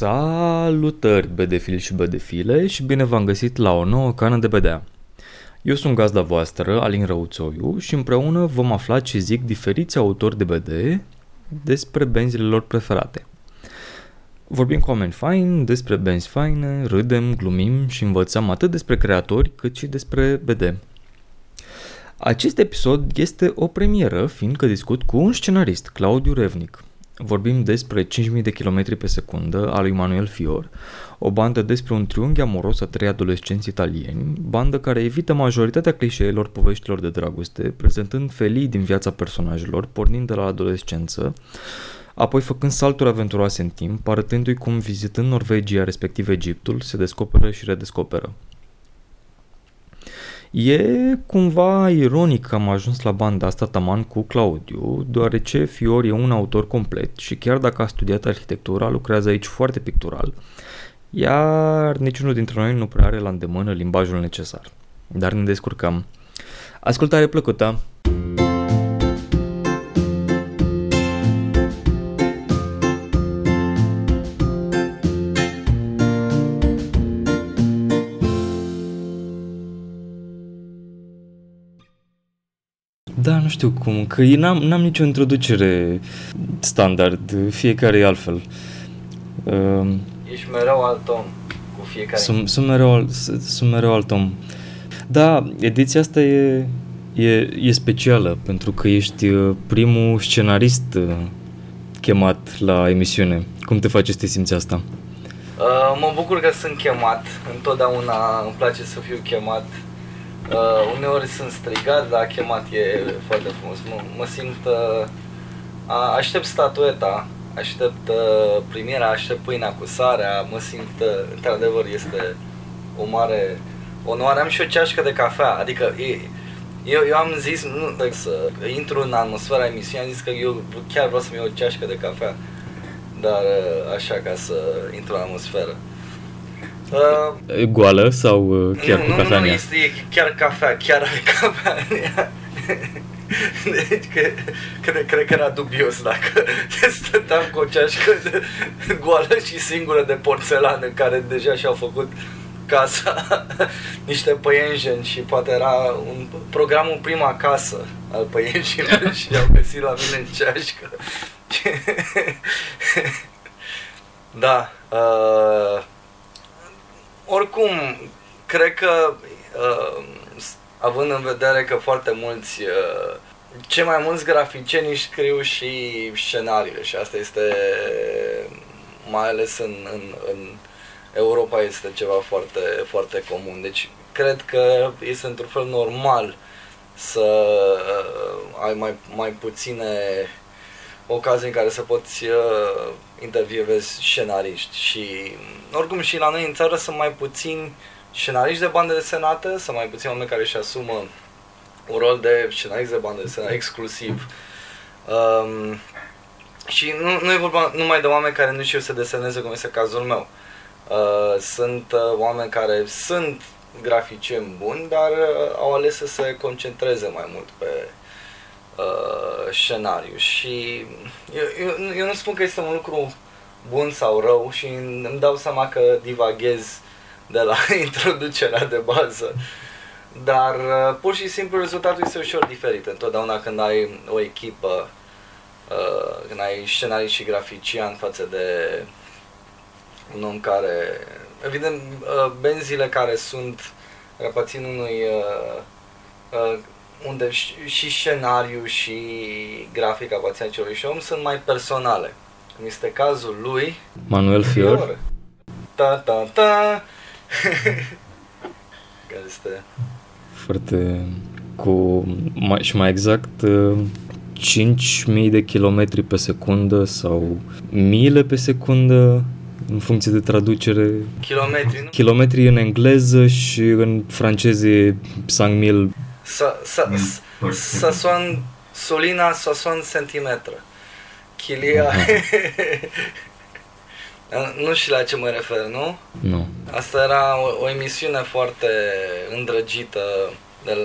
Salutări, bedefili și bedefile și bine v-am găsit la o nouă cană de bedea. Eu sunt gazda voastră, Alin Răuțoiu și împreună vom afla ce zic diferiți autori de BD despre benzile lor preferate. Vorbim cu oameni faini despre benzi faine, râdem, glumim și învățăm atât despre creatori cât și despre BD. Acest episod este o premieră, fiindcă discut cu un scenarist, Claudiu Revnic, vorbim despre 5000 de km pe secundă a lui Manuel Fior, o bandă despre un triunghi amoros a trei adolescenți italieni, bandă care evită majoritatea clișeelor poveștilor de dragoste, prezentând felii din viața personajelor, pornind de la adolescență, apoi făcând salturi aventuroase în timp, arătându-i cum vizitând Norvegia, respectiv Egiptul, se descoperă și redescoperă. E cumva ironic că am ajuns la banda asta taman cu Claudiu, deoarece Fior e un autor complet și chiar dacă a studiat arhitectura, lucrează aici foarte pictural, iar niciunul dintre noi nu prea are la îndemână limbajul necesar. Dar ne descurcăm. Ascultare plăcută! Da, nu știu cum, că n-am, n-am nicio introducere standard, fiecare e altfel. Uh, Ești mereu alt om cu fiecare. Sunt, sunt, mereu, sunt mereu alt om. Da, ediția asta e, e, e specială pentru că ești uh, primul scenarist uh, chemat la emisiune. Cum te face să te simți asta? Uh, mă bucur că sunt chemat. Întotdeauna îmi place să fiu chemat Uh, uneori sunt strigat, dar chemat e foarte frumos. Mă, mă simt... Uh, aștept statueta, aștept uh, primirea, aștept pâinea cu sarea, mă simt... Uh, într-adevăr este o mare onoare. Am și o ceașcă de cafea, adică e, eu, eu am zis nu, să intru în atmosfera emisiunii, am zis că eu chiar vreau să-mi iau o ceașcă de cafea, dar uh, așa ca să intru în atmosferă. Uh, Goală sau uh, chiar nu, cu cafea Nu, nu, este chiar cafea, chiar are cafea Deci, că, cred, cred că era dubios dacă stăteam cu o ceașcă de, goală și singură de porțelană care deja și-au făcut casa niște păienjeni și poate era un programul Prima Casă al păienjenilor și au găsit la mine în ceașcă. da, uh, oricum, cred că, uh, având în vedere că foarte mulți, uh, cei mai mulți graficieni scriu și scenariile și asta este, mai ales în, în, în Europa, este ceva foarte, foarte comun. Deci, cred că este într-un fel normal să uh, ai mai, mai puține ocazii în care să poți uh, intervievezi scenariști și oricum și la noi în țară sunt mai puțini scenariști de bandă desenată, sunt mai puțini oameni care își asumă un rol de scenarist de bandă desenată exclusiv. Um, și nu, nu e vorba numai de oameni care nu știu să deseneze, cum este cazul meu. Uh, sunt uh, oameni care sunt graficieni buni, dar uh, au ales să se concentreze mai mult pe uh, scenariu. Și eu, eu, eu nu spun că este un lucru bun sau rău și îmi dau seama că divaghez de la introducerea de bază. Dar uh, pur și simplu rezultatul este ușor diferit. Întotdeauna când ai o echipă, uh, când ai scenarii și grafician față de un om care... Evident, uh, benzile care sunt aparțin unui uh, uh, unde și scenariu și grafica aparțin acelui și om sunt mai personale. Cum este cazul lui Manuel Fior. Fior. Ta ta ta. care este foarte cu mai, și mai exact 5.000 de kilometri pe secundă sau mile pe secundă în funcție de traducere. Kilometri, nu? Kilometri în engleză și în franceză 5.000 să soan Solina să soan centimetră. Chilia... nu știu la ce mă refer, nu? Nu. Asta era o, o emisiune foarte îndrăgită de,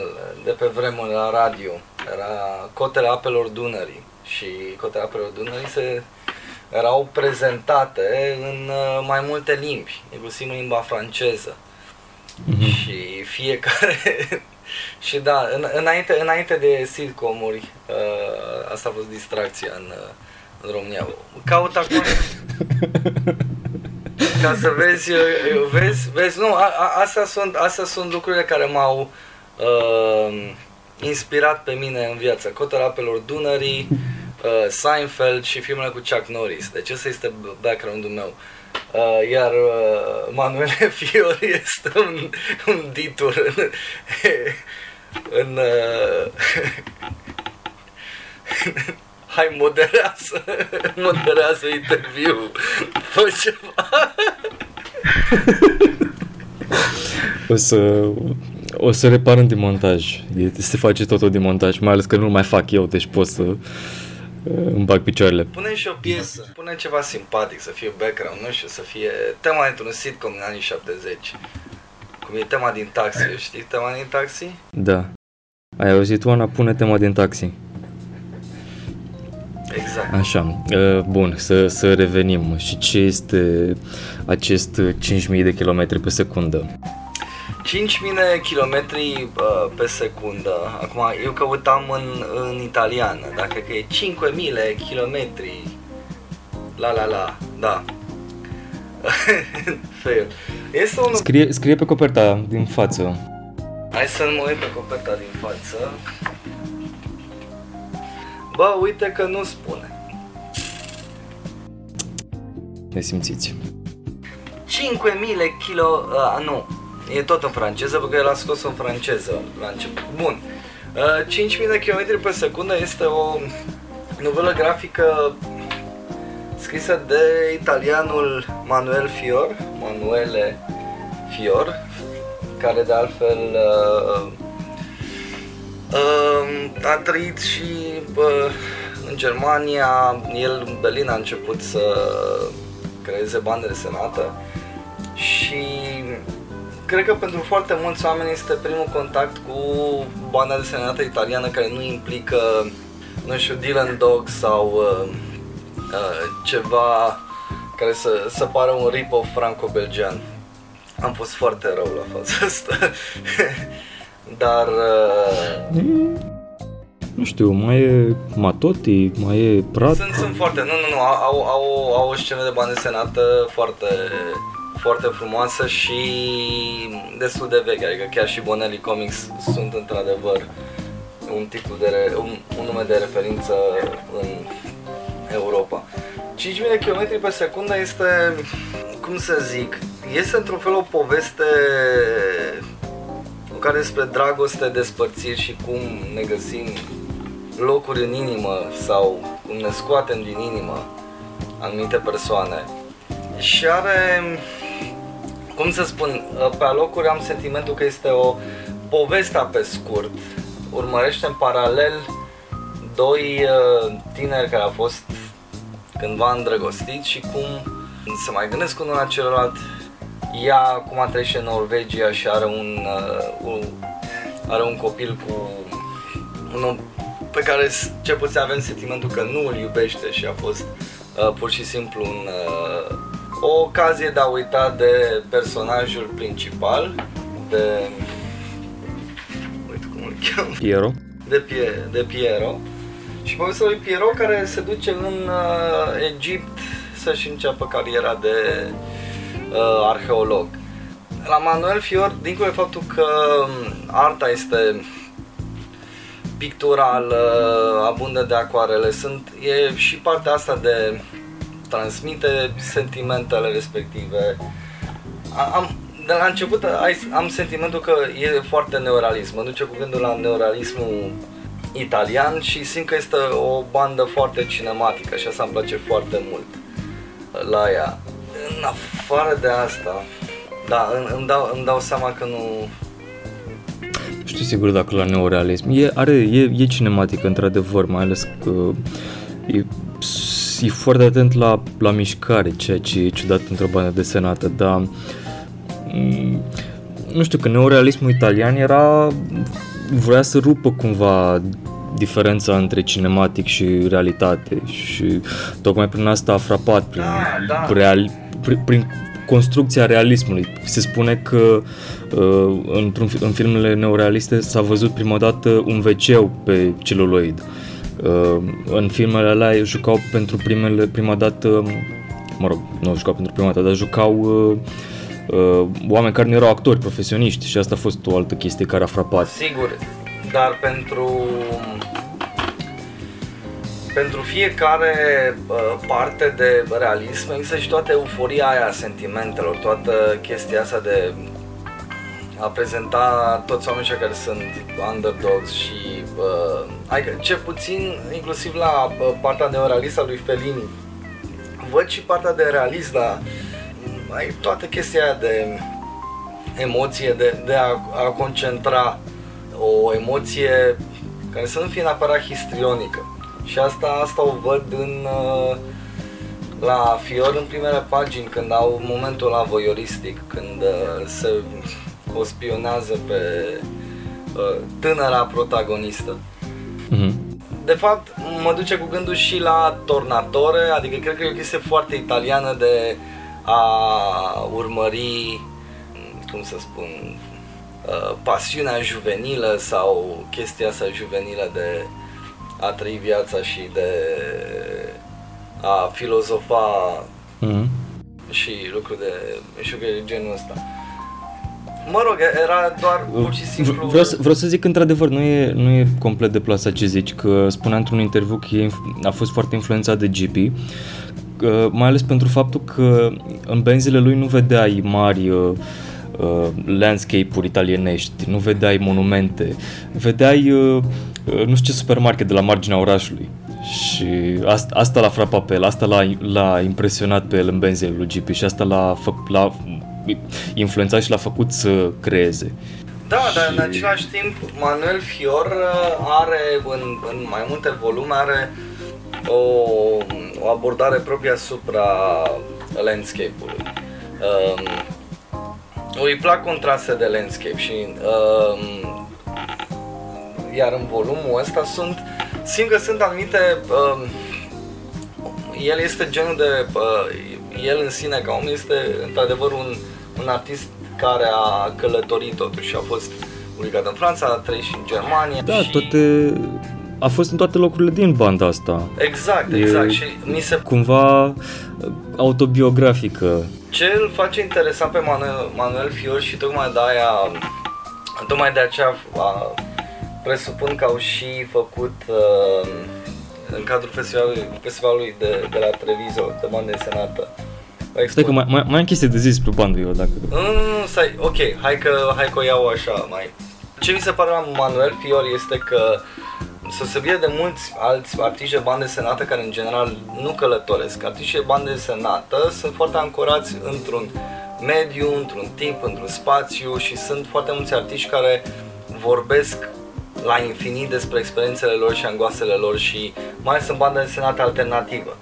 de pe vremuri la radio. Era Cotele Apelor Dunării. Și Cotele Apelor Dunării se erau prezentate în uh, mai multe limbi, inclusiv în limba franceză. Mm-hmm. Și fiecare... și da, în, înainte, înainte de sitcomuri, uh, asta a fost distracția în, uh, în România. Caut acum... ca să vezi, uh, vezi, vezi, nu, a, a, astea, sunt, astea sunt lucrurile care m-au uh, inspirat pe mine în viață. Cotul apelor Dunării, uh, Seinfeld și filmele cu Chuck Norris. Deci ăsta este background-ul meu. Uh, iar uh, Manuele Fiori este un, un ditur în, în uh, hai moderează, moderează interviu, fă ceva. O să, o să repar în demontaj. Se face totul din montaj, mai ales că nu mai fac eu, deci pot să uh, îmi bag picioarele. Pune și o piesă, pune ceva simpatic, să fie background, nu știu, să fie tema într-un sitcom din anii 70. Cum e tema din taxi, știi tema din taxi? Da. Ai auzit, Oana? Pune tema din taxi. Exact. Așa, uh, bun, să, să revenim. Și ce este acest 5000 de km pe secundă? 5000 de km uh, pe secundă. Acum, eu căutam în, în italiană, dacă că e 5000 km. La la la, da. Fail. Este un... Scrie, scrie pe coperta din față. Hai să mă uit pe coperta din față. Bă, uite că nu spune. Ne simțiți. 5000 kilo... Uh, nu, e tot în franceză, pentru că el a scos în franceză la început. Bun. Uh, 5000 de km pe secundă este o novelă grafică scrisă de italianul Manuel Fior, Manuele Fior, care de altfel uh, uh, a trăit și uh, în Germania, el în Berlin a început să creeze bande desenată și cred că pentru foarte mulți oameni este primul contact cu banda desenată italiană care nu implică, nu știu, Dylan Dog sau uh, uh, ceva care să, să pară un rip-off franco-belgian. Am fost foarte rău la fața asta. Dar... Uh, nu știu, mai e Matoti, mai e Prat. Sunt, sunt foarte, nu, nu, nu, au, au, au o scenă de bandă desenată foarte, foarte frumoasă și destul de veche, adică chiar și Bonelli Comics sunt într-adevăr un titlu de, re, un, un nume de referință în Europa. 5000 de km pe secundă este, cum să zic, este într-un fel o poveste cu care despre dragoste, despărțiri și cum ne găsim locuri în inimă sau cum ne scoatem din inimă anumite persoane. Și are, cum să spun, pe alocuri am sentimentul că este o poveste pe scurt. Urmărește în paralel doi uh, tineri care au fost cândva îndrăgostiți și cum se mai gândesc unul la celălalt. Ea acum trece în Norvegia și are un, uh, un, are un copil cu un pe care ce puțin avem sentimentul că nu îl iubește și a fost uh, pur și simplu un, uh, o ocazie de a uita de personajul principal, de... Uite cum îl cheamă. Piero. De, Pie, de Piero. Și povestea lui Piero care se duce în uh, Egipt să-și înceapă cariera de uh, arheolog. La Manuel Fior, dincolo de faptul că um, arta este picturală, abundă de acoarele, sunt, e și partea asta de transmite sentimentele respective. Am, de la început am sentimentul că e foarte neorealism, mă duce cu gândul la neorealismul italian și simt că este o bandă foarte cinematică și asta îmi place foarte mult la ea. În afară de asta, da, îmi dau, îmi dau seama că nu, știu sigur dacă la neorealism. E, are, e, e cinematic, într-adevăr, mai ales că e, e foarte atent la, la mișcare, ceea ce e ciudat într-o bandă desenată, dar mm, nu știu, că neorealismul italian era vrea să rupă cumva diferența între cinematic și realitate și tocmai prin asta a frapat, prin, Da, da. real, prin, prin construcția realismului. Se spune că uh, într-un, fi- în filmele neorealiste s-a văzut prima dată un wc pe celuloid. Uh, în filmele alea jucau pentru primele, prima dată, mă rog, nu jucau pentru prima dată, dar jucau uh, uh, oameni care nu erau actori profesioniști și asta a fost o altă chestie care a frapat. Sigur, dar pentru pentru fiecare uh, parte de realism există și toată euforia aia a sentimentelor, toată chestia asta de a prezenta toți oamenii ăștia care sunt underdogs și uh, adică cel puțin inclusiv la uh, partea neorealistă a lui Fellini văd și partea de realist, dar ai toată chestia aia de emoție, de, de a, a concentra o emoție care să nu fie neapărat histrionică. Și asta, asta o văd în, uh, la Fior în primele pagini, când au momentul la voyeuristic, când uh, se o spionează pe uh, tânăra protagonistă. Mhm. De fapt, mă duce cu gândul și la Tornatore, adică cred că e o chestie foarte italiană de a urmări, cum să spun, uh, pasiunea juvenilă sau chestia asta juvenilă de a trăi viața și de a filozofa Mhm. și lucruri de știu că e genul ăsta. Mă rog, era doar pur și simplu... Vreau să, vreau să zic că într-adevăr nu e, nu e complet deplasat ce zici, că spunea într-un interviu că e, inf- a fost foarte influențat de GP, că, mai ales pentru faptul că în benzile lui nu vedeai mari uh, uh, landscape-uri italienești, nu vedeai monumente, vedeai uh, uh, nu știu ce supermarket de la marginea orașului. Și asta, asta l-a frapat pe el, asta l-a, l-a impresionat pe el în benzile lui GP și asta l-a, făc, l-a influențat și l-a făcut să creeze. Da, dar în Și- același timp Manuel Fior uh, are în, în mai multe volume are o, o abordare proprie asupra landscape-ului. Um, îi plac contraste de landscape și um, iar în volumul ăsta sunt simt că sunt anumite um, el este genul de uh, el în sine ca om este într-adevăr un, un artist care a călătorit totuși a fost publicat în Franța, a trăit și în Germania Da, și... toate... A fost în toate locurile din banda asta. Exact, E- exact și mi se Cumva uh, autobiografică. Ce îl face interesant pe Manuel, Manuel Fior și tocmai de aia, tocmai de aceea a, presupun că au și făcut uh, în cadrul festivalului, festivalului de, de la Treviso, de bandă desenată. O Stai că expo- mai, mai, mai am chestii de zis pe bandă eu, dacă... Nu, nu, nu, stai, ok, hai că, hai că o iau așa mai... Ce mi se pare la Manuel Fior este că Sosebire de mulți alți artiști de bandă desenată care în general nu călătoresc. Artiștii de bandă desenată sunt foarte ancorați într-un mediu, într-un timp, într-un spațiu și sunt foarte mulți artiști care vorbesc la infinit despre experiențele lor și angoasele lor și mai ales în bandă desenată alternativă.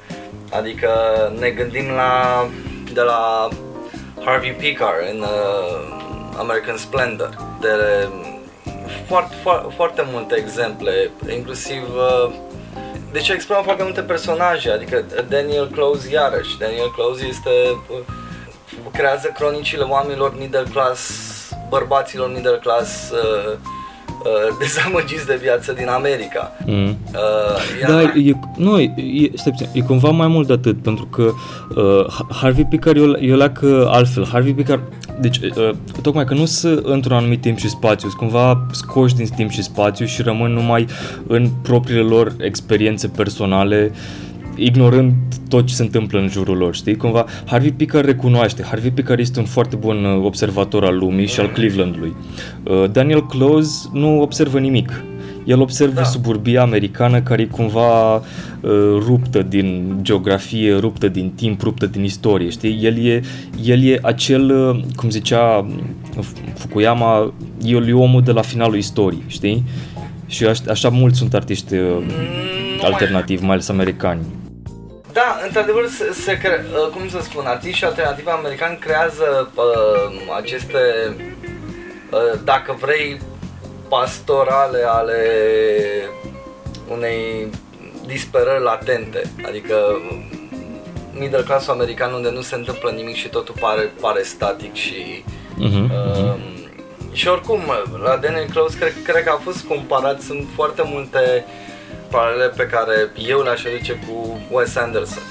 Adică ne gândim la de la Harvey Picar în uh, American Splendor. De foarte, foarte, foarte multe exemple, inclusiv uh, deci exprimă foarte multe personaje, adică Daniel Close iarăși. Daniel Close este uh, creează cronicile oamenilor middle class, bărbaților middle class uh, uh, dezamăgiți de viață din America. Mm. Uh, iar- Da, e, nu, e, stai puțin, e cumva mai mult de atât, pentru că uh, Harvey Picar eu, eu leacă altfel. Harvey Picar, deci, uh, tocmai că nu sunt într-un anumit timp și spațiu, sunt cumva scoși din timp și spațiu și rămân numai în propriile lor experiențe personale, ignorând tot ce se întâmplă în jurul lor, știi? Cumva Harvey Picar recunoaște, Harvey Picar este un foarte bun uh, observator al lumii și al Clevelandului. Uh, Daniel Close nu observă nimic. El observă Da. da. suburbia americană care e cumva uh, ruptă din geografie, ruptă din timp, ruptă din istorie, știi? El e, el e acel, uh, cum zicea uh, Fukuyama, el e omul de la finalul istoriei, știi? Și aș, așa mulți sunt artiști uh, Nu mai- alternativi, mai ales americani. Da, într-adevăr, se, se cre- uh, cum să spun, artiștii alternativi americani creează uh, aceste, uh, dacă vrei, pastorale ale unei disperări latente, adică middle class american unde nu se întâmplă nimic și totul pare, pare static și uh-huh, uh, și oricum la Daniel Close cred, cred că a fost comparat, sunt foarte multe paralele pe care eu le-aș aduce cu Wes Anderson.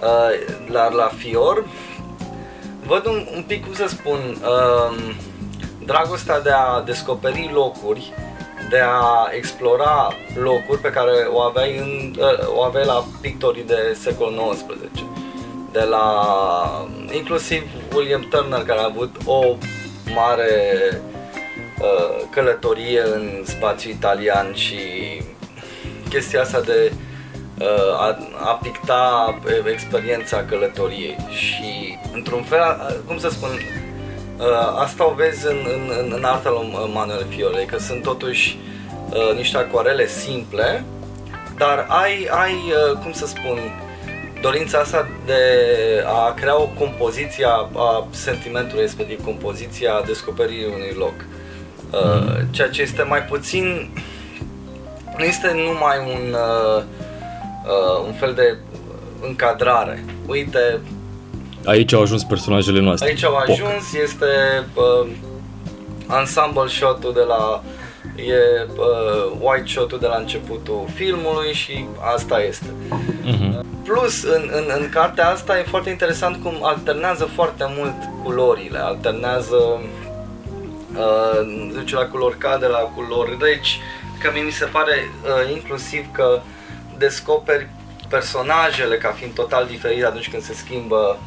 Uh, la, la Fior văd un, un pic, cum să spun, uh, dragostea de a descoperi locuri, de a explora locuri pe care o aveai, în, uh, o aveai la pictorii de secolul XIX. De la inclusiv William Turner care a avut o mare uh, călătorie în spațiu italian și chestia asta de uh, a, a picta experiența călătoriei și într-un fel, cum să spun, Uh, asta o vezi în, în, în arta lui Manuel Fiore, că sunt totuși uh, niște acuarele simple, dar ai, ai uh, cum să spun, dorința asta de a crea o compoziție a, a sentimentului respectiv, compoziția descoperirii unui loc. Uh, mm. Ceea ce este mai puțin, nu este numai un, uh, uh, un fel de încadrare. Uite, Aici au ajuns personajele noastre. Aici au ajuns, Poc. este uh, ensemble shot-ul de la e uh, white shot-ul de la începutul filmului și asta este. Uh-huh. Plus, în, în, în cartea asta e foarte interesant cum alternează foarte mult culorile, alternează uh, duce la culori cade, la culori reci, că mi se pare uh, inclusiv că descoperi personajele ca fiind total diferite atunci când se schimbă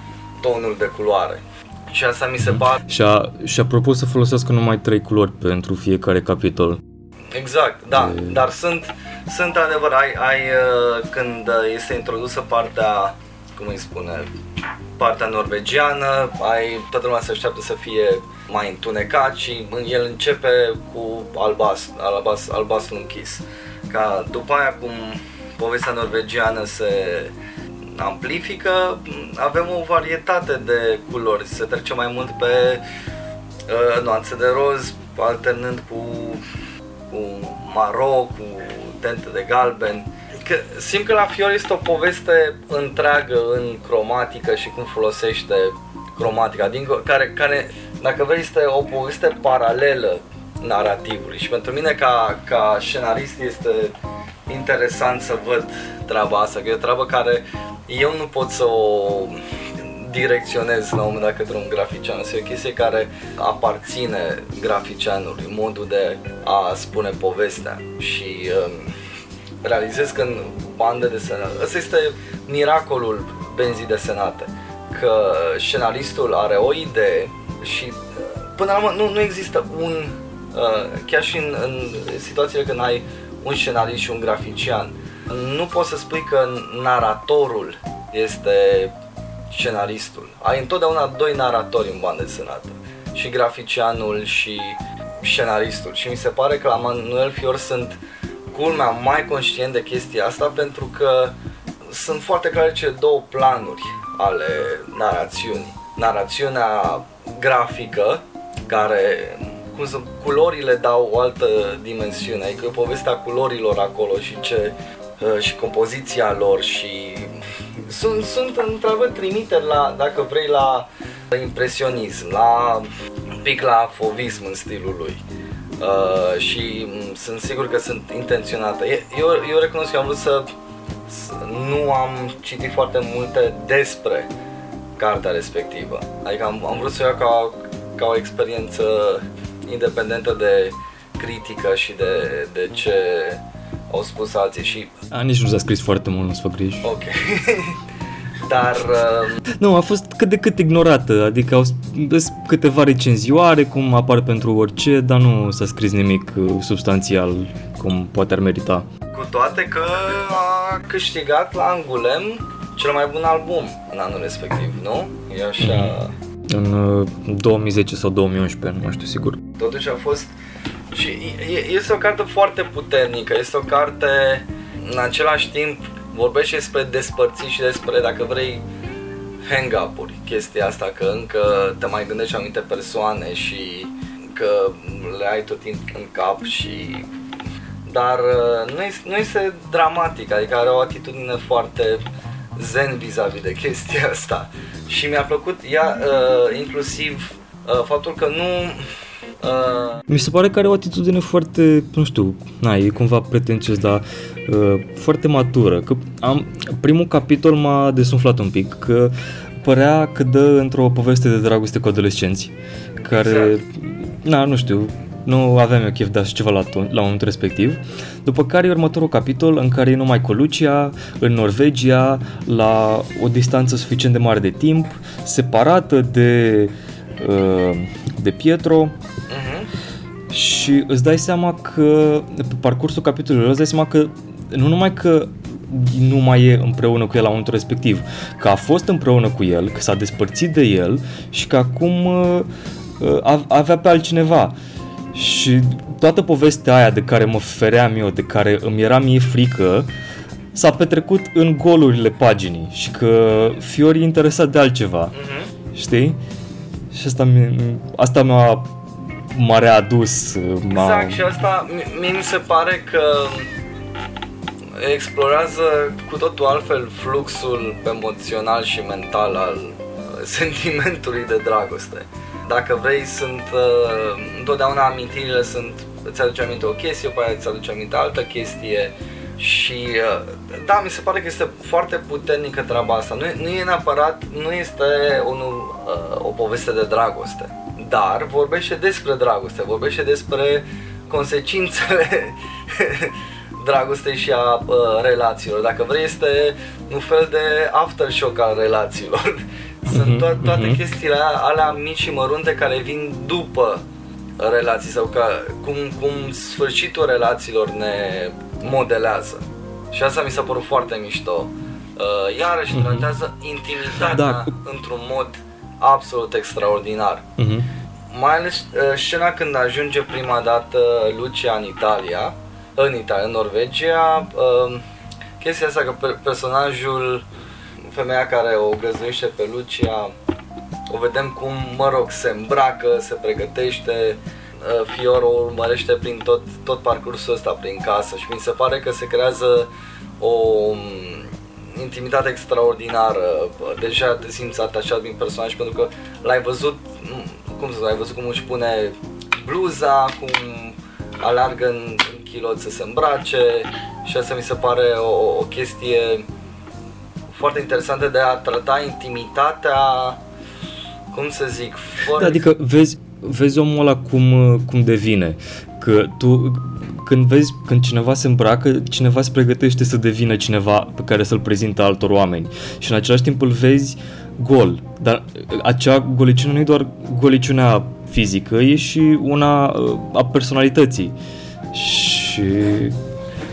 tonul de culoare. Și asta mi se pare... Și-a, și-a propus să folosească numai trei culori pentru fiecare capitol. Exact, da, e... dar sunt, sunt adevăr, ai, ai uh, când este introdusă partea, cum îi spune, partea norvegiană, ai, toată lumea se așteaptă să fie mai întunecat și el începe cu albastru, albastru, albastru închis. Ca după aia cum povestea norvegiană se amplifică, avem o varietate de culori. Se trece mai mult pe uh, nuanțe de roz, alternând cu, cu maro, cu tente de galben. Că, simt că la Fior este o poveste întreagă în cromatică și cum folosește cromatica, din care, care, dacă vrei, este o poveste paralelă narativului și pentru mine ca, ca scenarist este interesant să văd treaba asta, că e o treabă care eu nu pot să o direcționez la un moment dat către un grafician. Este o chestie care aparține graficianului, modul de a spune povestea și um, realizez că în bandă de senate, ăsta este miracolul benzii desenate, că scenaristul are o idee și uh, până la urmă nu, nu există un, uh, chiar și în, în situațiile când ai un scenarist și un grafician, nu poți să spui că naratorul este scenaristul. Ai întotdeauna doi naratori în bandă desenată. Și graficianul și scenaristul. Și mi se pare că la Manuel Fior sunt culmea mai conștient de chestia asta pentru că sunt foarte clare cele două planuri ale narațiunii. Narațiunea grafică, care cum să, culorile dau o altă dimensiune, adică povestea culorilor acolo și ce Uh, și compoziția lor și sunt, sunt într-adevăr trimiteri la, dacă vrei, la impresionism, la un pic la fovism în stilul lui. Uh, și sunt sigur că sunt intenționate. Eu, eu recunosc că am vrut să, să nu am citit foarte multe despre cartea respectivă. Adică am, am vrut să o iau ca, ca o experiență independentă de critică și de, de ce au spus alții și... A, nici nu s-a scris foarte mult, nu-ți fă griji. Ok. Dar... Uh... Nu, a fost cât de cât ignorată, adică au câteva recenzioare cum apar pentru orice, dar nu s-a scris nimic uh, substanțial cum poate ar merita. Cu toate că a câștigat la Angulem cel mai bun album în anul respectiv, nu? E așa... Mm-hmm. În uh, 2010 sau 2011, nu mai știu sigur. Totuși a fost și este o carte foarte puternică, este o carte în același timp vorbește despre despărțiri și despre, dacă vrei, hang-up-uri, chestia asta, că încă te mai gândești anumite persoane și că le ai tot timpul în cap și dar uh, nu, este, nu este dramatic, adică are o atitudine foarte zen vis-a-vis de chestia asta. Și mi-a plăcut ea uh, inclusiv uh, faptul că nu Uh... Mi se pare că are o atitudine foarte, nu știu, na, e cumva pretențios, dar uh, foarte matură. Că am, primul capitol m-a desumflat un pic, că părea că dă într-o poveste de dragoste cu adolescenți, care, exact. na, nu știu, nu aveam eu chef de așa ceva la, ton, la momentul respectiv. După care e următorul capitol în care e numai cu Lucia, în Norvegia, la o distanță suficient de mare de timp, separată de, uh, de Pietro, și îți dai seama că pe parcursul capitolului îți dai seama că nu numai că nu mai e împreună cu el la momentul respectiv, că a fost împreună cu el, că s-a despărțit de el și că acum uh, uh avea pe altcineva. Și toată povestea aia de care mă feream eu, de care îmi era mie frică, s-a petrecut în golurile paginii și că Fiori e interesat de altceva. Uh-huh. Știi? Și asta, mi- asta mi-a m-a readus. M-a... Exact, și asta mi, mi se pare că explorează cu totul altfel fluxul emoțional și mental al sentimentului de dragoste. Dacă vrei, sunt uh, întotdeauna amintirile sunt, îți aduce aminte o chestie, pe aia îți aduce aminte altă chestie și uh, da, mi se pare că este foarte puternică treaba asta. Nu, nu e neapărat, nu este un, uh, o poveste de dragoste dar vorbește despre dragoste, vorbește despre consecințele dragostei și a uh, relațiilor. Dacă vrei, este un fel de aftershock al relațiilor. Sunt mhm, to- toate uh-huh. chestiile alea mici și mărunte care vin după relații sau ca, cum, cum sfârșitul relațiilor ne modelează. Și asta mi s-a părut foarte mișto. Uh, iarăși uh-huh. tratează intimitatea da. într-un mod absolut extraordinar. Uh-huh. Mai ales uh, scena când ajunge prima dată Lucia în Italia, în Italia, în Norvegia, uh, chestia asta că personajul, femeia care o găzduiește pe Lucia, o vedem cum, mă rog, se îmbracă, se pregătește, uh, Fior o urmărește prin tot, tot parcursul ăsta prin casă și mi se pare că se creează o um, intimitate extraordinară. Deja te simți atașat din personaj pentru că l-ai văzut, cum să ai văzut cum își pune bluza, cum alargă în, în kilot să se îmbrace și asta mi se pare o, o chestie foarte interesantă de a trata intimitatea, cum să zic, fără... Da, adică vezi, vezi omul ăla cum, cum devine. Că tu când vezi, când cineva se îmbracă, cineva se pregătește să devină cineva pe care să-l prezintă altor oameni. Și în același timp îl vezi gol. Dar acea goliciune nu e doar goliciunea fizică, e și una uh, a personalității. Și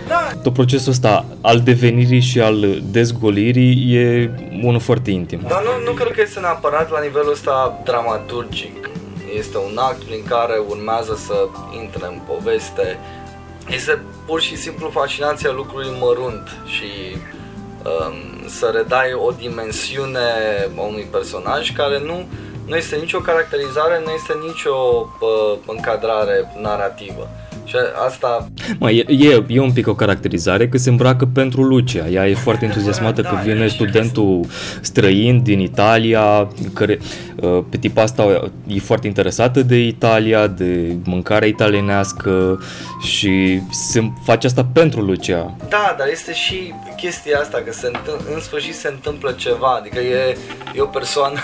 da. tot procesul ăsta al devenirii și al dezgolirii e unul foarte intim. Dar nu, nu cred că este neapărat la nivelul ăsta dramaturgic. Este un act prin care urmează să intre în poveste este pur și simplu fascinația lucrului mărunt și um, să redai o dimensiune a unui personaj care nu, nu este nicio caracterizare, nu este nicio uh, încadrare narrativă. Și asta... Mă, e, e, e un pic o caracterizare că se îmbracă pentru Lucia. Ea e foarte entuziasmată da, că vine studentul străin din Italia, care uh, pe tipa asta e foarte interesată de Italia, de mâncarea italienească și se face asta pentru Lucia. Da, dar este și chestia asta, că se întâmpl- în sfârșit se întâmplă ceva, adică e, e o persoană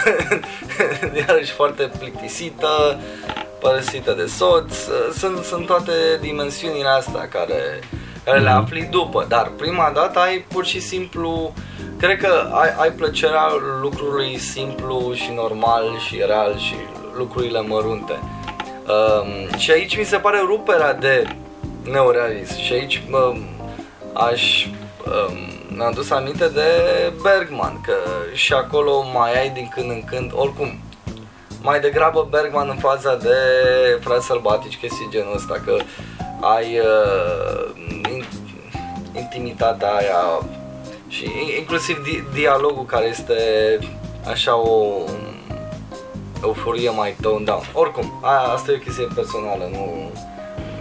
iarăși foarte plictisită, părăsită de soț, sunt, sunt toate dimensiunile astea care, care mm-hmm. le mhm. afli după, dar prima dată ai pur și simplu, cred că ai, ai plăcerea lucrului simplu și normal și real și lucrurile mărunte. Um, și aici mi se pare ruperea de neorealist și aici um, aș um, mi-am dus aminte de Bergman, că și acolo mai ai din când în când, oricum, mai degrabă Bergman în faza de frați sălbatici, chestii genul ăsta, că ai uh, in, intimitatea aia și inclusiv di- dialogul care este așa o euforie mai toned down. Oricum, aia, asta e o chestie personală, nu,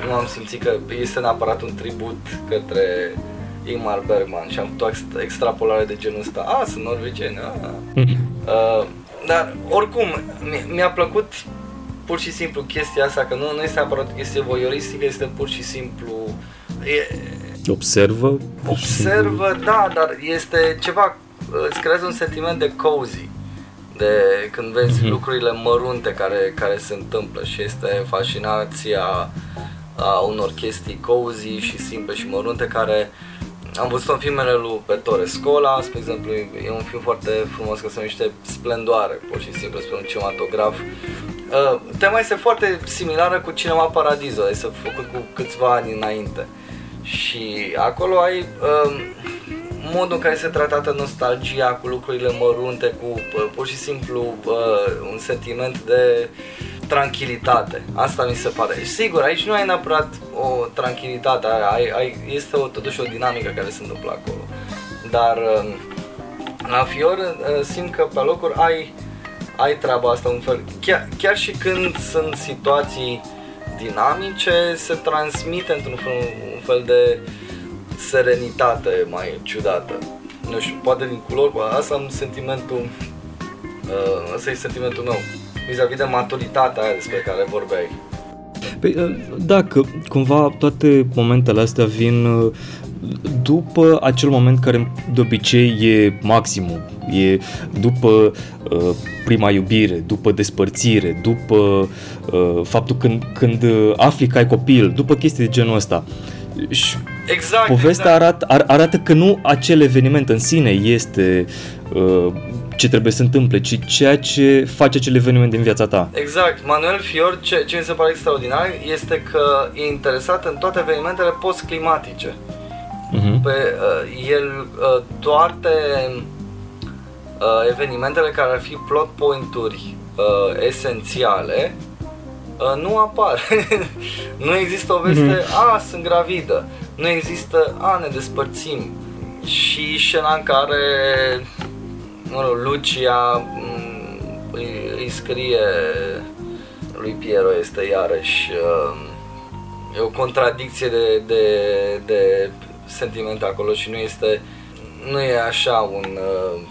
nu am simțit că este neapărat un tribut către Ingmar Bergman și am făcut o extrapolare de genul ăsta. A, sunt norvegieni, a. uh, dar oricum, mi-a plăcut pur și simplu chestia asta, că nu, nu este neapărat o chestie voyeuristică, este pur și simplu... E, observă? Observă, da, dar este ceva, îți creează un sentiment de cozy de când vezi mm-hmm. lucrurile mărunte care, care se întâmplă și este fascinația a unor chestii cozy și simple și mărunte care am văzut în filmele lui Petore Scola, spre exemplu, e un film foarte frumos că se numește Splendoare, pur și simplu, spre un cinematograf. Uh, tema este foarte similară cu Cinema Paradiso, este făcut cu câțiva ani înainte. Și acolo ai uh, modul în care este tratată nostalgia cu lucrurile mărunte, cu uh, pur și simplu uh, un sentiment de tranquilitate. Asta mi se pare. Și sigur, aici nu ai neapărat o tranquilitate, ai, ai, este o, totuși o dinamică care se întâmplă acolo. Dar uh, la Fior uh, simt că pe locuri ai, ai treaba asta un fel. Chiar, chiar și când sunt situații dinamice, se transmite într-un fel, un fel de serenitate mai ciudată. Nu știu, poate din culori, asta am sentimentul, uh, asta e sentimentul meu, vis-a-vis de maturitatea aia despre care vorbeai. Păi, uh, dacă cumva toate momentele astea vin uh, după acel moment care de obicei e maximum, e după uh, prima iubire, după despărțire, după uh, faptul când, când afli că ai copil, după chestii de genul ăsta. Și exact, povestea exact. Arată, ar, arată că nu acel eveniment în sine este uh, ce trebuie să întâmple, ci ceea ce face acel eveniment din viața ta. Exact. Manuel Fior, ce, ce mi se pare extraordinar este că e interesat în toate evenimentele post-climatice. Uh-huh. Pe, uh, el, uh, toate uh, evenimentele care ar fi plot point-uri uh, esențiale uh, nu apar. nu există o veste, uh-huh. a, sunt gravidă. Nu există, a, ne despărțim. Și scena în care mă rog, Lucia mm, îi, îi scrie lui Piero este iarăși uh, e o contradicție de, de, de sentiment acolo și nu este nu e așa un uh,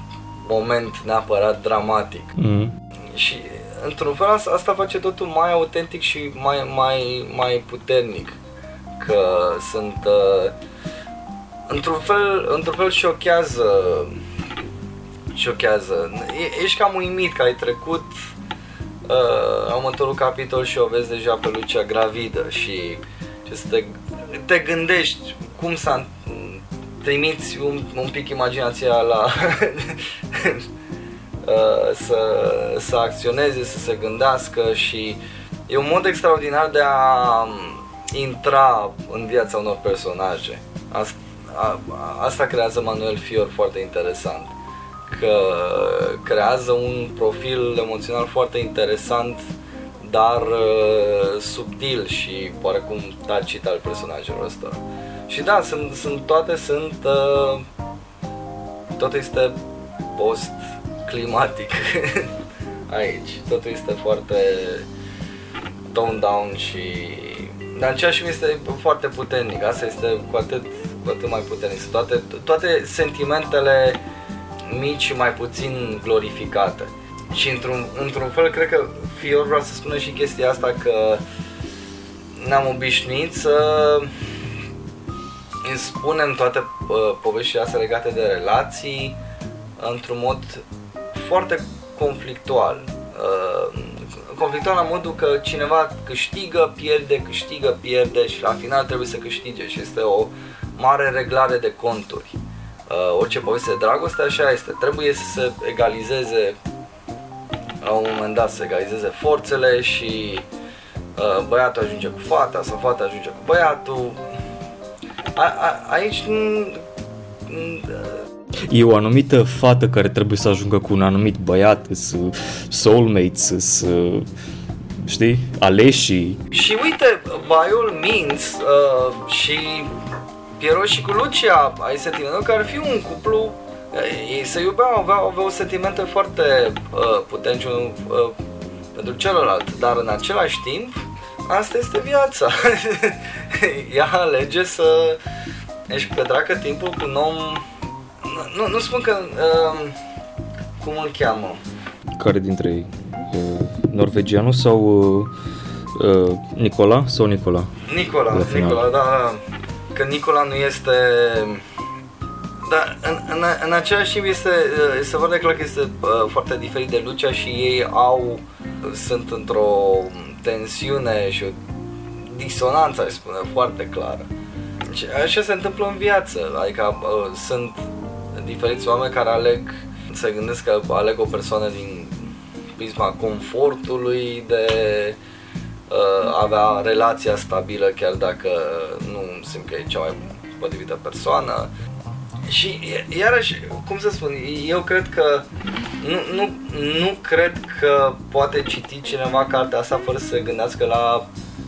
moment neapărat dramatic. Mm. Și într-un fel asta, asta face totul mai autentic și mai, mai, mai puternic. Că sunt uh, într-un fel, într-un fel șochează șochează. E, ești cam uimit că ai trecut uh, următorul capitol și o vezi deja pe Lucia gravidă și ce să te, te gândești cum să trimiți un, un pic imaginația la uh, să, să acționeze, să se gândească și e un mod extraordinar de a um, intra în viața unor personaje. Asta, a, asta creează Manuel Fior foarte interesant că creează un profil emoțional foarte interesant, dar uh, subtil și oarecum tacit al personajelor ăsta. Și da, sunt, sunt toate sunt uh, totul este post-climatic aici. Totul este foarte tone down și dar în același timp este foarte puternic. Asta este cu atât, cu atât mai puternic. Toate, toate sentimentele mici și mai puțin glorificate. Și într-un, într-un fel cred că Fior vrea să spună și chestia asta că ne-am obișnuit să îi spunem toate uh, poveștile astea legate de relații într-un mod foarte conflictual. Uh, conflictual la modul că cineva câștigă, pierde, câștigă, pierde și la final trebuie să câștige și este o mare reglare de conturi uh, orice poveste de dragoste așa este. Trebuie să se egalizeze la un moment dat să egalizeze forțele și uh, băiatul ajunge cu fata sau fata ajunge cu băiatul. A, a, aici E o anumită fată care trebuie să ajungă cu un anumit băiat, să soulmates, să știi, aleșii. Și uite, by all means, uh, și Piero și cu Lucia ai sentimentul că ar fi un cuplu ei se iubeau, aveau, aveau sentimente foarte uh, puternice uh, pentru celălalt, dar în același timp asta este viața. Ea alege să își petreacă timpul cu un om... Nu, nu spun că... Uh, cum îl cheamă? Care dintre ei? Uh, norvegianul sau uh, uh, Nicola sau Nicola? Nicola, Nicola, da, da. Că Nicola nu este... Dar în, în, în același timp este, se vede clar că este uh, foarte diferit de Lucia și ei au, sunt într-o tensiune și o disonanță, aș spune, foarte clară. Și așa se întâmplă în viață, adică uh, sunt diferiți oameni care aleg, se gândesc că aleg o persoană din prisma confortului de uh, avea relația stabilă chiar dacă nu simt că e cea mai potrivită persoană. Și iarăși, cum să spun, eu cred că nu, nu, nu cred că poate citi cineva cartea asta fără să se gândească la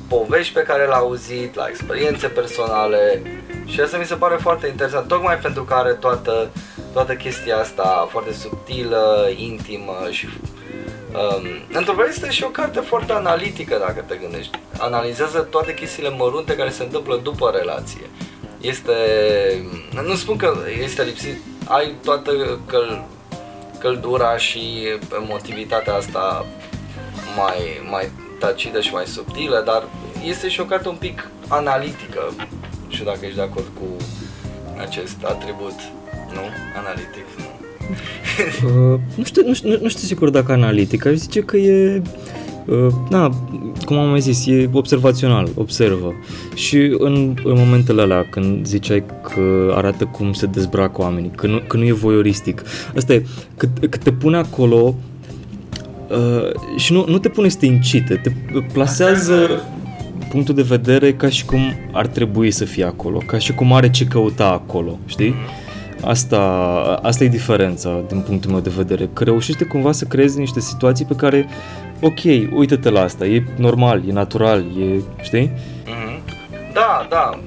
povești pe care le-a auzit, la experiențe personale și asta mi se pare foarte interesant, tocmai pentru că are toată, toată chestia asta foarte subtilă, intimă și Um, într-un fel este și o carte foarte analitică dacă te gândești. Analizează toate chestiile mărunte care se întâmplă după relație. Este, nu spun că este lipsit, ai toată căl, căldura și emotivitatea asta mai, mai tacită și mai subtilă, dar este și o carte un pic analitică. Nu știu dacă ești de acord cu acest atribut, nu? Analitic, nu? Uh, nu, știu, nu, știu, nu știu sigur dacă analitic, aș zice că e Uh, na, cum am mai zis, e observațional, observă. Și în, în momentele alea, când ziceai că arată cum se dezbracă oamenii, că nu, că nu e voyeuristic, asta e, că, că te pune acolo uh, și nu, nu te pune să te incite, te plasează punctul de vedere ca și cum ar trebui să fie acolo, ca și cum are ce căuta acolo, știi? Asta, asta e diferența din punctul meu de vedere, că reușește cumva să creezi niște situații pe care, ok, uite-te la asta, e normal, e natural, e, știi? Mm-hmm. Da, da,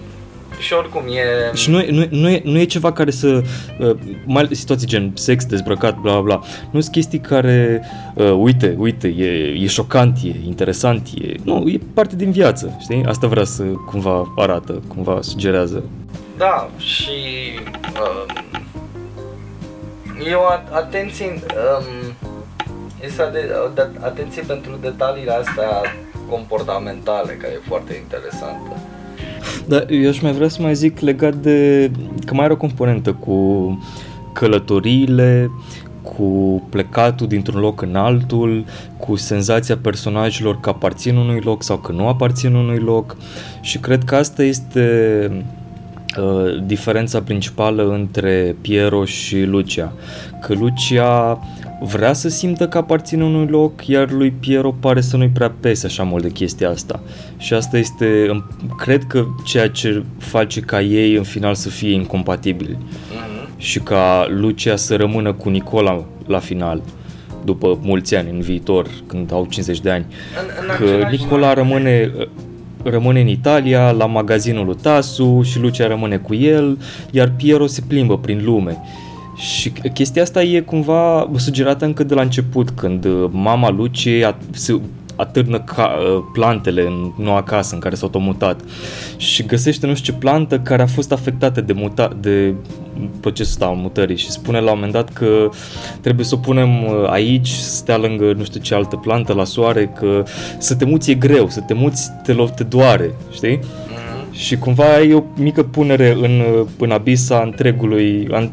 și oricum e... Și nu e, nu, e, nu, e, nu e ceva care să... Uh, mai situații gen sex, dezbrăcat, bla bla Nu sunt chestii care... Uh, uite, uite, e, e șocant, e interesant, e... Nu, e parte din viață, știi? Asta vrea să cumva arată, cumva sugerează. Da, și... Uh, eu atenție... Um, este de, de, atenție pentru detaliile astea comportamentale, care e foarte interesantă. Da, eu aș mai vrea să mai zic legat de că mai are o componentă cu călătoriile, cu plecatul dintr-un loc în altul, cu senzația personajelor că aparțin unui loc sau că nu aparțin unui loc și cred că asta este uh, diferența principală între Piero și Lucia. Că Lucia vrea să simtă că aparține unui loc, iar lui Piero pare să nu-i prea pese așa mult de chestia asta. Și asta este, cred că ceea ce face ca ei în final să fie incompatibili. Uh-huh. Și ca Lucia să rămână cu Nicola la final după mulți ani în viitor, când au 50 de ani. În, în că Nicola rămâne rămâne în Italia, la magazinul lui Tasu și Lucia rămâne cu el, iar Piero se plimbă prin lume. Și chestia asta e cumva sugerată încă de la început, când uh, mama Lucie a, se atârnă ca, uh, plantele în noua casă în care s-au mutat și găsește nu știu ce plantă care a fost afectată de, muta, de procesul ăsta al mutării și spune la un moment dat că trebuie să o punem uh, aici, să stea lângă nu știu ce altă plantă la soare, că să te muți e greu, să te muți te, lo- te doare, știi? Mm-hmm. Și cumva e o mică punere în, în abisa întregului, a,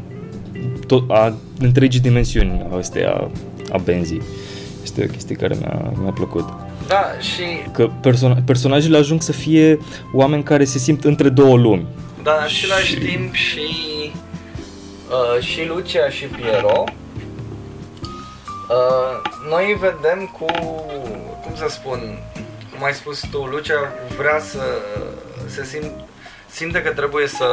tot, a întregii dimensiuni astea a benzii. Este o chestie care mi-a, mi-a plăcut. Da, și... Că person- personajele ajung să fie oameni care se simt între două lumi. Dar în același și... timp și, uh, și Lucia și Piero uh, noi vedem cu, cum să spun, cum ai spus tu, Lucia vrea să se simt, simte că trebuie să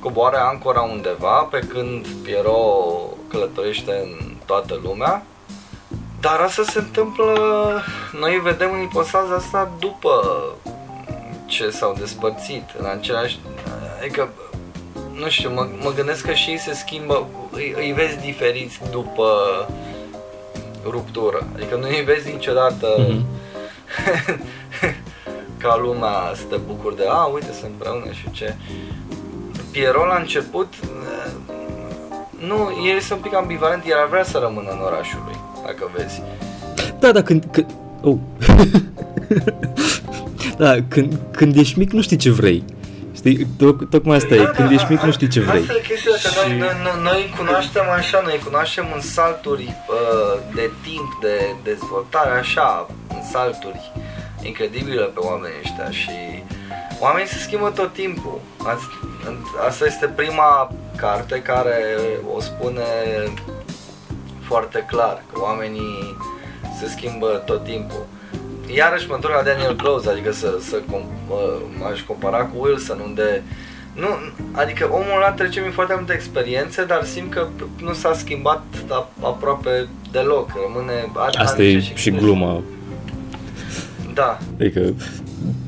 coboare ancora undeva, pe când Piero călătorește în toată lumea. Dar asta se întâmplă, noi vedem în ipostaza asta după ce s-au despărțit, în același, adică, nu știu, mă, mă gândesc că și ei se schimbă, îi, îi vezi diferiți după ruptură, adică nu îi vezi niciodată mm-hmm. ca lumea să te bucuri de, a, uite, sunt împreună și ce. Pierrot la început, nu, el este un pic ambivalent, el ar vrea să rămână în orașul lui, dacă vezi. Da, da, când... când oh. da, când, când ești mic nu știi ce vrei. Știi, toc, tocmai asta da, e, când da, ești mic nu știi ce vrei. Asta e chestia, și... că noi, noi, noi, noi cunoaștem așa, noi cunoaștem în salturi uh, de timp, de dezvoltare, așa, în salturi incredibile pe oamenii ăștia și oamenii se schimbă tot timpul. Asta este prima carte care o spune foarte clar, că oamenii se schimbă tot timpul. Iarăși mă întorc la Daniel Close, adică să, să m-aș compara cu Wilson, unde nu, adică omul ăla trece prin foarte multe experiențe, dar simt că nu s-a schimbat aproape deloc, rămâne... Asta e și, și gluma. Da. Adică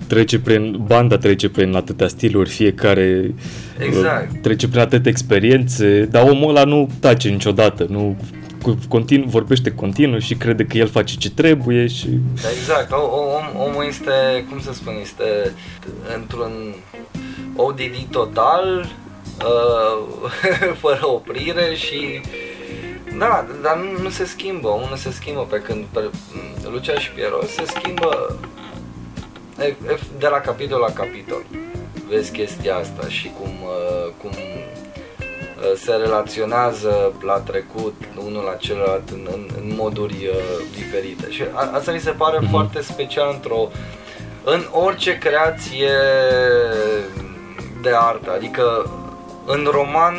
trece prin, banda trece prin atâtea stiluri, fiecare exact. trece prin atâtea experiențe, dar omul ăla nu tace niciodată, nu continu, vorbește continuu și crede că el face ce trebuie și... Exact, o, om, omul este, cum să spun, este într-un ODD total, uh, fără oprire și da, dar nu, nu se schimbă, omul nu se schimbă pe când pe, Lucia și Piero se schimbă de la capitol la capitol. Vezi chestia asta și cum, uh, cum uh, se relaționează la trecut unul la celălalt în, în, în moduri uh, diferite. Și a, asta mi se pare mm-hmm. foarte special într-o în orice creație de artă, adică în roman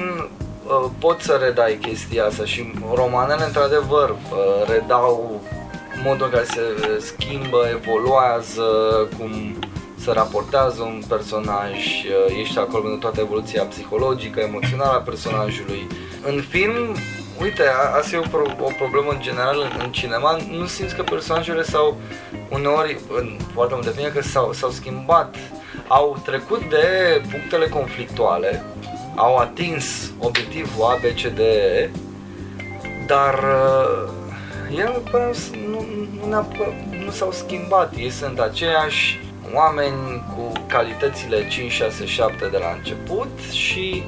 uh, poți să redai chestia asta și romanele într-adevăr uh, redau modul în care se schimbă, evoluează, cum se raportează un personaj, uh, ești acolo pentru toată evoluția psihologică, emoțională a personajului. În film, uite, asta e o, pro- o problemă în general în, în cinema, nu simți că personajele s-au, uneori, în foarte multe filme, că s-au, s-au schimbat, au trecut de punctele conflictuale, au atins obiectivul A, B, C, D, E, dar uh, el nu, nu, nu s-au schimbat, ei sunt aceiași oameni cu calitățile 5, 6, 7 de la început și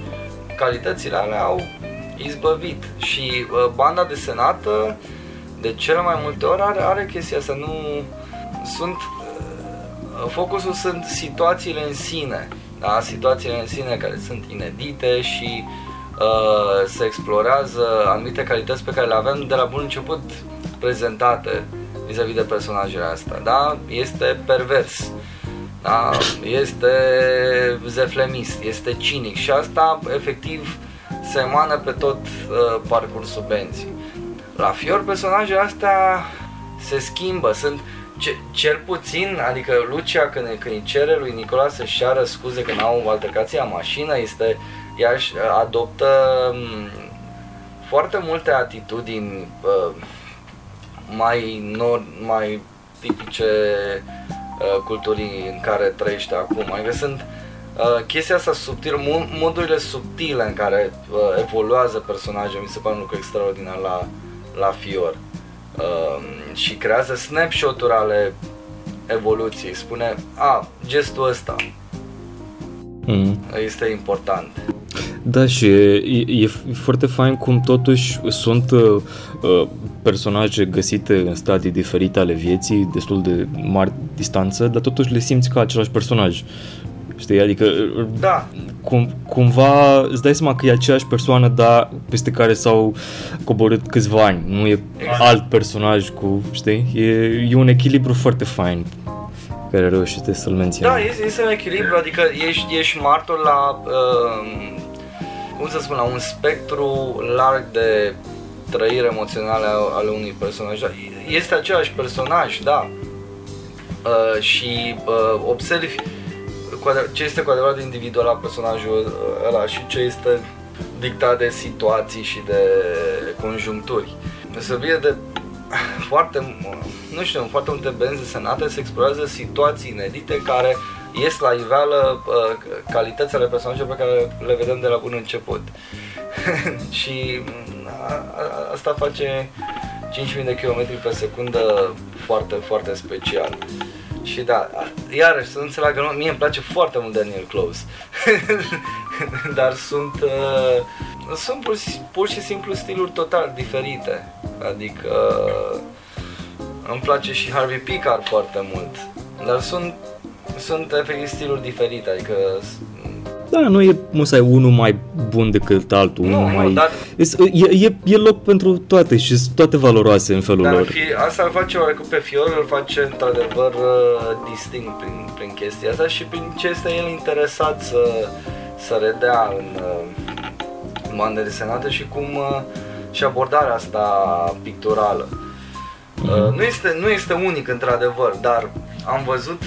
calitățile alea au izbăvit. Și uh, banda desenată de cele mai multe ori are, are chestia asta, nu sunt uh, focusul sunt situațiile în sine, da? situațiile în sine care sunt inedite și uh, se explorează anumite calități pe care le avem de la bun început prezentate vis-a-vis de personajele astea, da? Este pervers, da? Este zeflemist, este cinic și asta efectiv se emană pe tot uh, parcursul benzii. La Fior personajele astea se schimbă, sunt ce, cel puțin, adică Lucia când, când îi cere lui Nicola să-și ceară scuze că n-au o altercație la mașină, este, ea adoptă m- mm, foarte multe atitudini uh, mai, nord, mai tipice uh, culturii în care trăiește acum. Adică sunt uh, chestia asta subtil, modurile subtile în care uh, evoluează personajul, mi se pare un lucru extraordinar la, la Fior. Uh, și creează snapshot-uri ale evoluției. Spune, a, gestul ăsta mm. este important. Da, și e, e foarte fain cum totuși sunt uh, uh, personaje găsite în stadii diferite ale vieții, destul de mari distanță, dar totuși le simți ca același personaj. Știi? Adică uh, da. cum, cumva îți dai seama că e aceeași persoană, dar peste care s-au coborât câțiva ani. Nu e exact. alt personaj cu, știi? E, e un echilibru foarte fain care reușește să-l mențină. Da, este, este un echilibru, adică ești, ești martor la uh, cum să spun, la un spectru larg de trăiri emoționale ale unui personaj. Este același personaj, da. Uh, și uh, observi ce este cu adevărat individual la personajul ăla și ce este dictat de situații și de conjuncturi. Să fie de foarte, nu știu, foarte multe benzi desenate se explorează situații inedite care ies la iveală uh, calitățile personajelor pe care le vedem de la bun început. și a, a, asta face 5000 de km pe secundă foarte, foarte special. Și da, iarăși să nu înțeleagă, mie îmi place foarte mult Daniel Close. Dar sunt, uh, sunt pur și, pur și simplu stiluri total diferite. Adică uh, îmi place și Harvey Picard foarte mult. Dar sunt, sunt efectiv stiluri diferite, adică da, nu e musai unul mai bun decât altul, nu, unul mai... Dar... E, e, e loc pentru toate și sunt toate valoroase în felul dar lor. Fi, asta îl face oarecum pe Fior, îl face într-adevăr uh, distinct prin, prin chestia asta și prin ce este el interesat să, să redea în, uh, în bande desenate și cum uh, și abordarea asta picturală. Mm-hmm. Nu, este, nu este unic într-adevăr, dar am văzut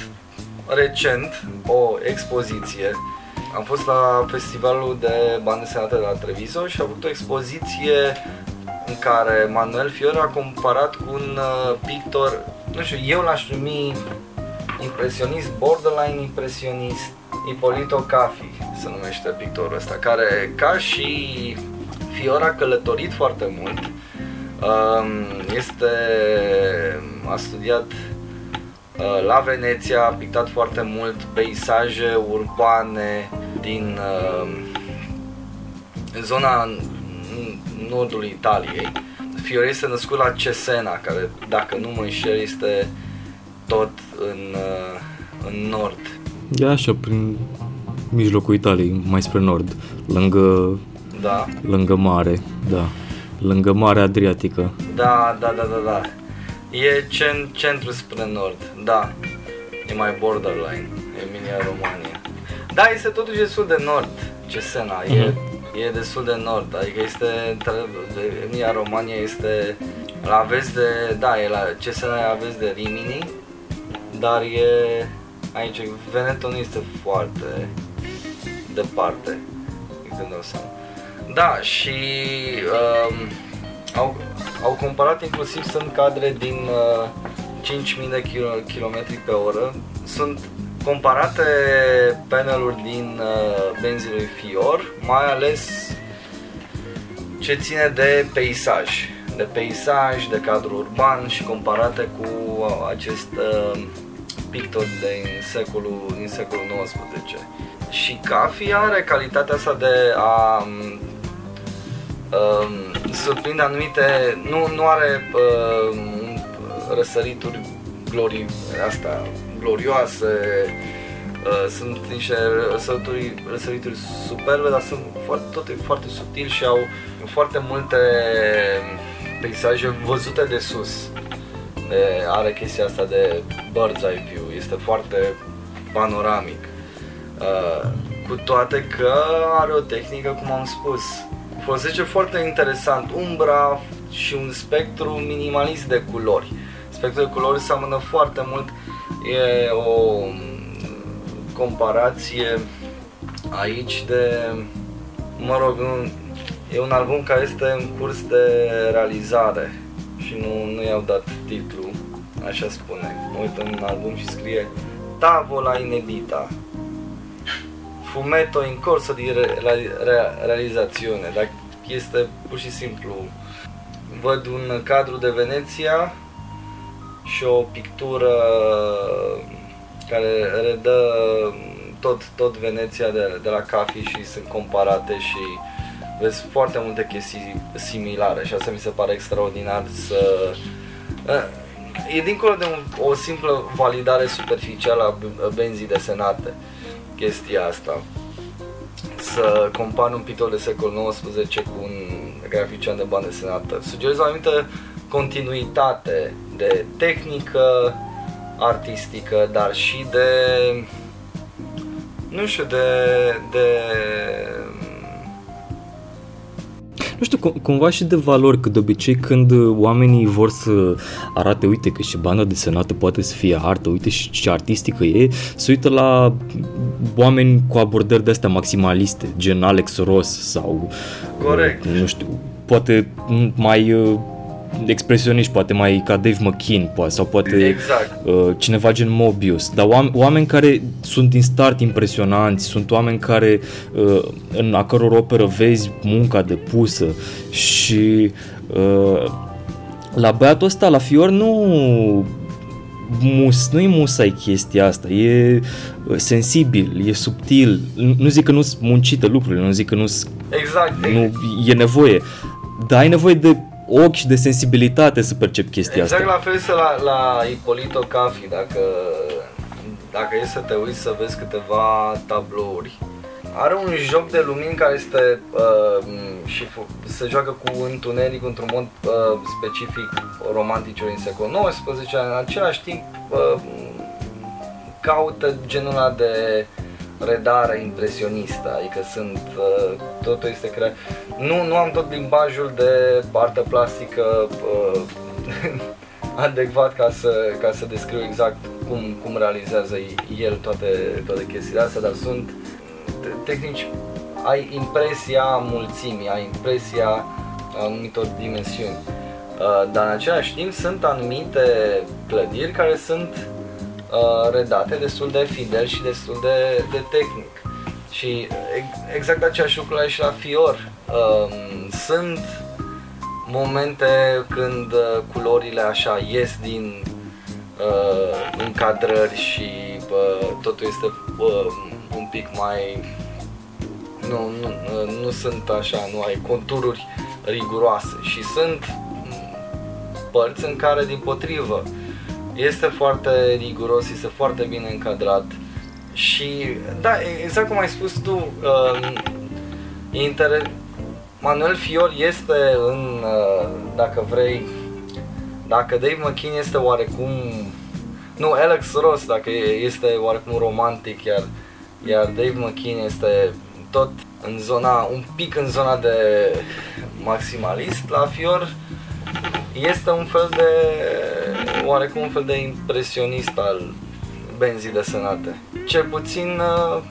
recent o expoziție am fost la festivalul de bande senate de la Treviso și a avut o expoziție în care Manuel Fior a comparat cu un uh, pictor, nu știu, eu l-aș numi impresionist, borderline impresionist, Ipolito Cafi se numește pictorul ăsta, care ca și Fior a călătorit foarte mult, um, este, a studiat uh, la Veneția, a pictat foarte mult peisaje urbane, din uh, zona nordului Italiei. Fiore este născut la Cesena, care, dacă nu mă înșel, este tot în, uh, în nord. E așa, prin mijlocul Italiei, mai spre nord, lângă, da. lângă mare, da. Lângă Marea Adriatică. Da, da, da, da, da. E cen, centru spre nord, da. E mai borderline, Emilia Romania. Da, este totuși destul de nord, Cesena, uh-huh. e, mhm. e destul de nord, adică este, Emilia Romania este la vest de, da, e la Cesena e la vest de Rimini, dar e aici, Veneto nu este foarte departe, când dau seama. Da, și um, au, au comparat inclusiv, sunt cadre din uh, 5000 de km pe oră, sunt comparate paneluri din uh, benzii lui Fior, mai ales ce ține de peisaj, de peisaj, de cadru urban și comparate cu uh, acest uh, pictor din secolul, din secolul 19. Și Cafi are calitatea asta de a um, um, surprinde anumite, nu, nu are uh, răsărituri glorii asta glorioase, uh, sunt niște răsărituri, răsărituri superbe, dar sunt foarte, tot foarte subtil și au foarte multe peisaje văzute de sus. De, are chestia asta de bird's eye view, este foarte panoramic. Uh, cu toate că are o tehnică, cum am spus, folosește foarte interesant umbra și un spectru minimalist de culori. Spectrul de culori seamănă foarte mult E o comparație aici de, mă rog, e un album care este în curs de realizare și nu, nu i-au dat titlu, așa spune. Mă uit în album și scrie Tavola inedita, fumetto in corso di re, re, realizazione, dar este pur și simplu văd un cadru de Veneția și o pictură care redă tot, tot Veneția de, de la Cafi și sunt comparate și vezi foarte multe chestii similare și asta mi se pare extraordinar să... E dincolo de un, o simplă validare superficială a benzii desenate, chestia asta. Să compari un pictor de secol XIX cu un grafician de bandă desenată. Sugerez o anumită continuitate de tehnică artistică, dar și de nu știu, de, de nu știu, cumva și de valori, că de obicei când oamenii vor să arate, uite că și banda desenată poate să fie artă, uite și ce artistică e, se uită la oameni cu abordări de-astea maximaliste, gen Alex Ross sau, Corect. nu știu, poate mai expresioniști, poate mai ca Dave McKean, poate, sau poate exact. uh, cineva gen Mobius, dar oameni, oameni care sunt din start impresionanți, sunt oameni care uh, în a căror operă vezi munca depusă și uh, La băiatul ăsta, la Fior, nu mus, nu-i musai chestia asta, e uh, sensibil, e subtil, nu zic că nu-s muncită lucrurile, nu zic că nu-s, Exact. nu e nevoie, dar ai nevoie de ochi și de sensibilitate să percep chestia exact asta. la fel să la, la Ipolito Cafi, dacă, dacă e să te uiți să vezi câteva tablouri. Are un joc de lumini care este uh, și f- se joacă cu întuneric într-un mod uh, specific romanticul în secolul XIX, în același timp uh, caută genul ăla de redare impresionistă, adică sunt, uh, totul este creat. Nu, nu am tot limbajul de artă plastică uh, adecvat ca să, ca să descriu exact cum, cum realizează el toate, toate chestiile astea, dar sunt te- tehnici, ai impresia mulțimii, ai impresia anumitor dimensiuni. Uh, Dar în același timp sunt anumite clădiri care sunt uh, redate destul de fidel și destul de, de tehnic. Și ex- exact același lucru ai și la Fior. Um, Sunt momente când uh, culorile așa ies din uh, încadrări și uh, totul este uh, un pic mai nu, nu, uh, nu sunt așa, nu ai contururi riguroase și sunt mm, părți în care din potrivă este foarte riguros, este foarte bine încadrat. Și da, exact cum ai spus tu, uh, inter- Manuel Fior este în, uh, dacă vrei, dacă Dave McKean este oarecum, nu, Alex Ross dacă e- este oarecum romantic, iar, iar Dave McKean este tot în zona, un pic în zona de maximalist, la Fior este un fel de, oarecum un fel de impresionist al benzii desenate. Cel puțin uh,